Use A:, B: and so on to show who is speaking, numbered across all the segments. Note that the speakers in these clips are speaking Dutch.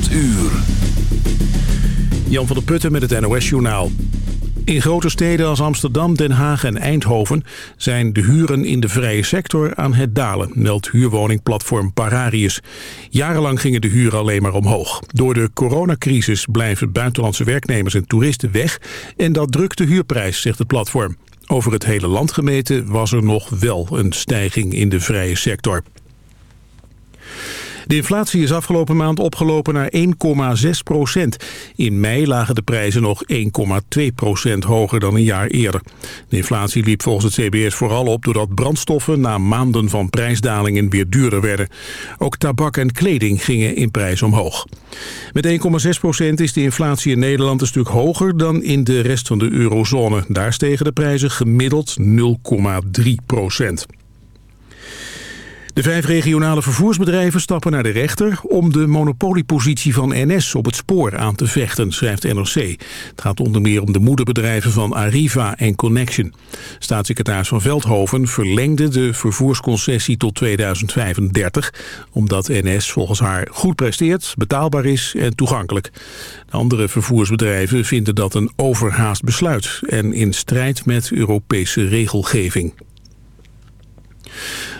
A: 8 uur. Jan van der Putten met het NOS-journaal. In grote steden als Amsterdam, Den Haag en Eindhoven... zijn de huren in de vrije sector aan het dalen... meldt huurwoningplatform Pararius. Jarenlang gingen de huren alleen maar omhoog. Door de coronacrisis blijven buitenlandse werknemers en toeristen weg... en dat drukt de huurprijs, zegt het platform. Over het hele land gemeten was er nog wel een stijging in de vrije sector. De inflatie is afgelopen maand opgelopen naar 1,6 procent. In mei lagen de prijzen nog 1,2 procent hoger dan een jaar eerder. De inflatie liep volgens het CBS vooral op doordat brandstoffen na maanden van prijsdalingen weer duurder werden. Ook tabak en kleding gingen in prijs omhoog. Met 1,6 procent is de inflatie in Nederland een stuk hoger dan in de rest van de eurozone. Daar stegen de prijzen gemiddeld 0,3 procent. De vijf regionale vervoersbedrijven stappen naar de rechter om de monopoliepositie van NS op het spoor aan te vechten, schrijft NRC. Het gaat onder meer om de moederbedrijven van Arriva en Connection. Staatssecretaris van Veldhoven verlengde de vervoersconcessie tot 2035, omdat NS volgens haar goed presteert, betaalbaar is en toegankelijk. De andere vervoersbedrijven vinden dat een overhaast besluit en in strijd met Europese regelgeving.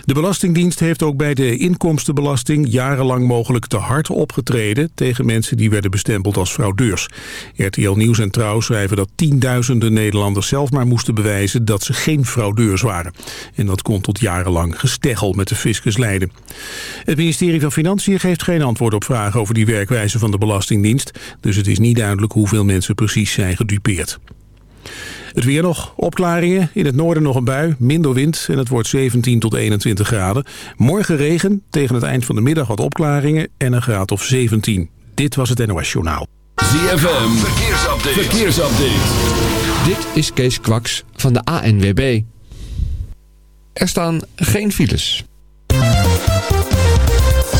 A: De Belastingdienst heeft ook bij de inkomstenbelasting jarenlang mogelijk te hard opgetreden tegen mensen die werden bestempeld als fraudeurs. RTL Nieuws en Trouw schrijven dat tienduizenden Nederlanders zelf maar moesten bewijzen dat ze geen fraudeurs waren. En dat kon tot jarenlang gesteggel met de fiscus leiden. Het ministerie van Financiën geeft geen antwoord op vragen over die werkwijze van de Belastingdienst. Dus het is niet duidelijk hoeveel mensen precies zijn gedupeerd. Het weer nog, opklaringen. In het noorden nog een bui, minder wind en het wordt 17 tot 21 graden. Morgen regen, tegen het eind van de middag wat opklaringen en een graad of 17. Dit was het NOS Journaal.
B: ZFM, verkeersupdate. verkeersupdate.
C: Dit is Kees Kwaks van de ANWB. Er staan geen files.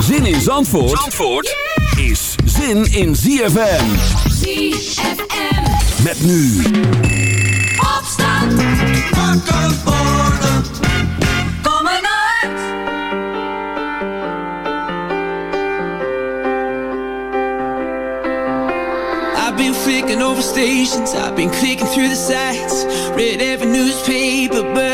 B: Zin in Zandvoort, Zandvoort is zin in ZFM.
D: ZFM.
B: Met nu.
D: Opstand. Wakker worden. Kom uit.
E: I've been flicking over stations, I've been clicking through the sites, read every newspaper, but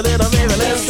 F: A
B: little baby.